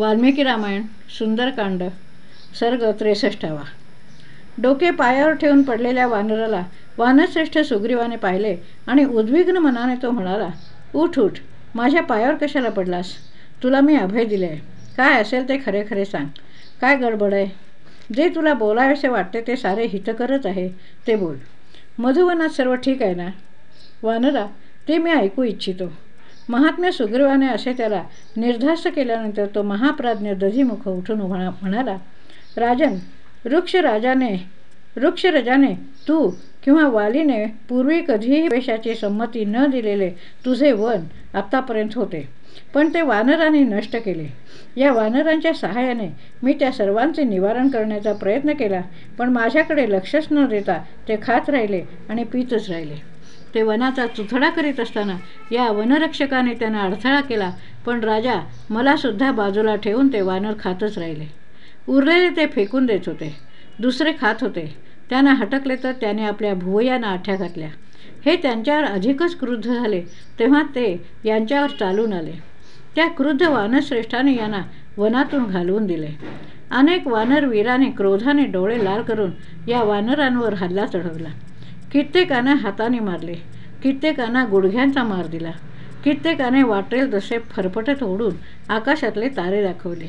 वाल्मिकी रामायण सुंदरकांड सर्ग त्रेसष्टावा. डोके पायावर ठेवून पडलेल्या वानराला वानश्रेष्ठ सुग्रीवाने पाहिले आणि उद्विग्न मनाने तो म्हणाला उठ उठ माझ्या पायावर कशाला पडलास? तुला मी अभय दिले आहे काय असेल ते खरे खरे सांग. काय गडबड आहे? जे तुला बोलावेसे वाटते ते सारे हितकरच आहे ते बोल. मधुवनात सर्व ठीक आहे ना? वानरा ते मी ऐकू इच्छितो. महात्म्य सुग्रीवाने असे त्याला निर्धास्त केल्यानंतर तो महाप्राज्ञ दधीमुख उठून उभा म्हणाला राजन वृक्ष राजाने वृक्षरजाने तू किंवा वालीने पूर्वी कधीही पेशाची संमती न दिलेले तुझे वन आत्तापर्यंत होते पण ते वानराने नष्ट केले. या वानरांच्या सहाय्याने मी त्या सर्वांचे निवारण करण्याचा प्रयत्न केला पण माझ्याकडे लक्षच न देता ते खात राहिले आणि पितच राहिले. ते वनाचा चुथडा करीत असताना या वनरक्षकाने त्यांना अडथळा केला. पण राजा मलासुद्धा बाजूला ठेवून ते वानर खातच राहिले. उरलेले ते फेकून देत होते. दुसरे खात होते. त्यांना हटकले तर त्याने आपल्या भुवयांना आठ्या घातल्या. हे त्यांच्यावर अधिकच क्रुद्ध झाले. तेव्हा ते यांच्यावर चालून आले. त्या क्रुद्ध वानरश्रेष्ठाने यांना वनातून घालवून दिले. अनेक वानरवीराने क्रोधाने डोळे लाल करून या वानरांवर हल्ला चढवला. कित्येकानं हाताने मारले कित्येकांना गुडघ्यांचा मार दिला कित्येकाने वाटेल तसे फरफटत ओढून आकाशातले तारे दाखवले.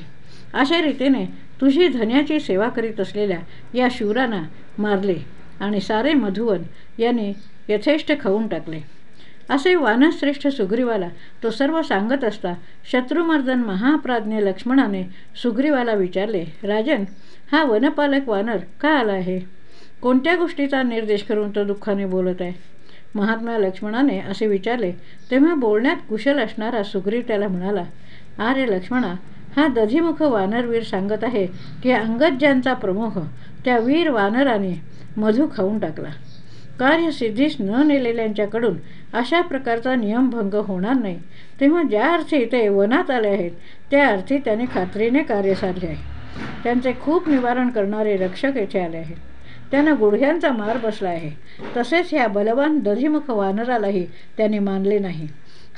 अशा रीतीने तुझी धन्याची सेवा करीत असलेल्या या शिवरांना मारले आणि सारे मधुवन याने यथेष्ट खाऊन टाकले. असे वानश्रेष्ठ सुग्रीवाला तो सर्व सांगत असता शत्रुमर्दन महाप्राज्ञ लक्ष्मणाने सुग्रीवाला विचारले राजन हा वनपालक वानर का आला आहे? कोणत्या गोष्टीचा निर्देश करून तो दुःखाने बोलत आहे? महात्मा लक्ष्मणाने असे विचारले तेव्हा बोलण्यात कुशल असणारा सुग्रीव त्याला म्हणाला अरे लक्ष्मणा हा दधीमुख वानरवीर सांगत आहे की अंगज्यांचा प्रमुख त्या वीर वानराने मधू खाऊन टाकला. कार्यसिद्धीस न नेलेल्यांच्याकडून अशा प्रकारचा नियमभंग होणार नाही. तेव्हा ज्या अर्थी ते वनात आले आहेत त्या अर्थी त्याने खात्रीने कार्य साधले आहे. त्यांचे खूप निवारण करणारे रक्षक येथे आले आहेत. त्यांना गुडघ्यांचा मार बसला आहे. तसेच ह्या बलवान दधीमुख वानरालाही त्याने मानले नाही.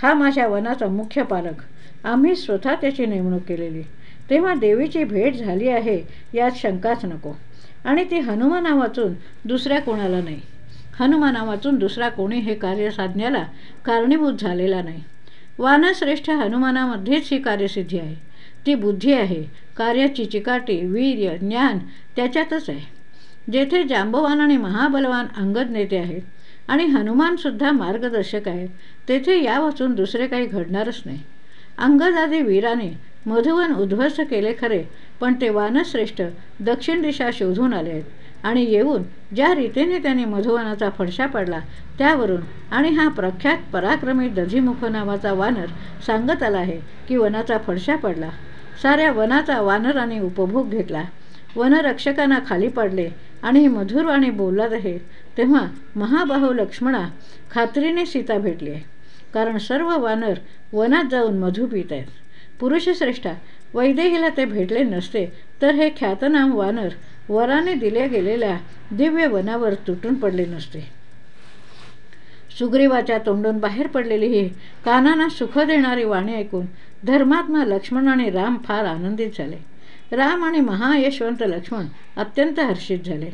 हा माझ्या वनाचा मुख्य पालक. आम्ही स्वतः त्याची नेमणूक केलेली. तेव्हा देवीची भेट झाली आहे यात शंकाच नको. आणि ती हनुमाना वाचून दुसऱ्या कोणाला नाही. हनुमाना वाचून दुसरा कोणी हे कार्य साधण्याला कारणीभूत झालेला नाही. वानश्रेष्ठ हनुमानामध्येच ही कार्यसिद्धी आहे. ती बुद्धी आहे कार्याची चिकाटी वीर्य ज्ञान त्याच्यातच आहे. जेथे जांबवान आणि महाबलवान अंगद नेते आहेत आणि हनुमानसुद्धा मार्गदर्शक आहेत तेथे या वाचून दुसरे काही घडणारच नाही. अंगदादी वीराने मधुवन उद्ध्वस्त केले खरे पण ते वानश्रेष्ठ दक्षिण दिशा शोधून आले आहेत आणि येऊन ज्या रीतीने त्यांनी मधुवनाचा फडशा पडला त्यावरून आणि हा प्रख्यात पराक्रमी दधीमुख नावाचा वानर सांगत आला आहे की वनाचा फडशा पडला. साऱ्या वनाचा वानराने उपभोग घेतला. वनरक्षकांना खाली पडले आणि मधुरवाणी बोलत आहे तेव्हा महाबाहू लक्ष्मणा खात्रीने सीता भेटली आहे. कारण सर्व वानर वनात जाऊन मधू पित आहेत. पुरुषश्रेष्ठा वैदेहीला ते भेटले नसते तर हे ख्यातनाम वानर वराने दिल्या गेलेल्या दिव्य वनावर तुटून पडले नसते. सुग्रीवाच्या तोंडून बाहेर पडलेली ही कानांना सुख देणारी वाणी ऐकून धर्मात्मा लक्ष्मण आणि राम फार आनंदित झाले. राम आणि महायशवंत लक्ष्मण अत्यंत हर्षित झाले.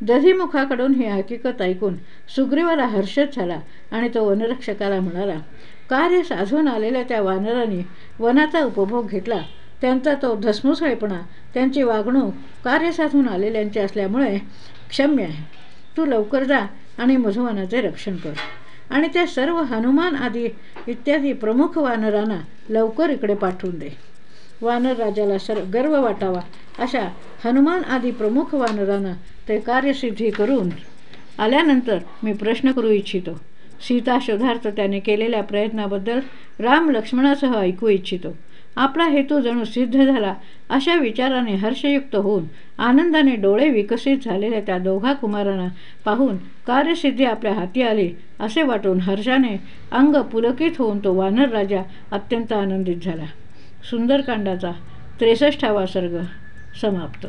दधीमुखाकडून ही हकीकत ऐकून सुग्रीवाला हर्षच झाला आणि तो वनरक्षकाला म्हणाला कार्य साधून आलेल्या त्या वानरांनी वनाचा उपभोग घेतला. त्यांचा तो धसमुसळेपणा त्यांची वागणूक कार्य साधून आलेल्यांची असल्यामुळे क्षम्य आहे. तू लवकर जा आणि मधुवनाचे रक्षण कर. आणि त्या सर्व हनुमान आदी इत्यादी प्रमुख वानरांना लवकर इकडे पाठवून दे. वानर राजाला सर गर्व वाटावा. अशा हनुमान आदी प्रमुख वानरांना ते कार्यसिद्धी करून आल्यानंतर मी प्रश्न करू इच्छितो. सीता शोधार्थ त्याने केलेल्या प्रयत्नाबद्दल राम लक्ष्मणासह ऐकू इच्छितो. आपला हेतू जणू सिद्ध झाला अशा विचाराने हर्षयुक्त होऊन आनंदाने डोळे विकसित झालेल्या त्या दोघा कुमारांना पाहून कार्यसिद्धी आपल्या हाती आली असे वाटून हर्षाने अंग पुलकित होऊन तो वानर राजा अत्यंत आनंदित झाला. सुंदरकांडाचा त्रेसष्टावा सर्ग समाप्त.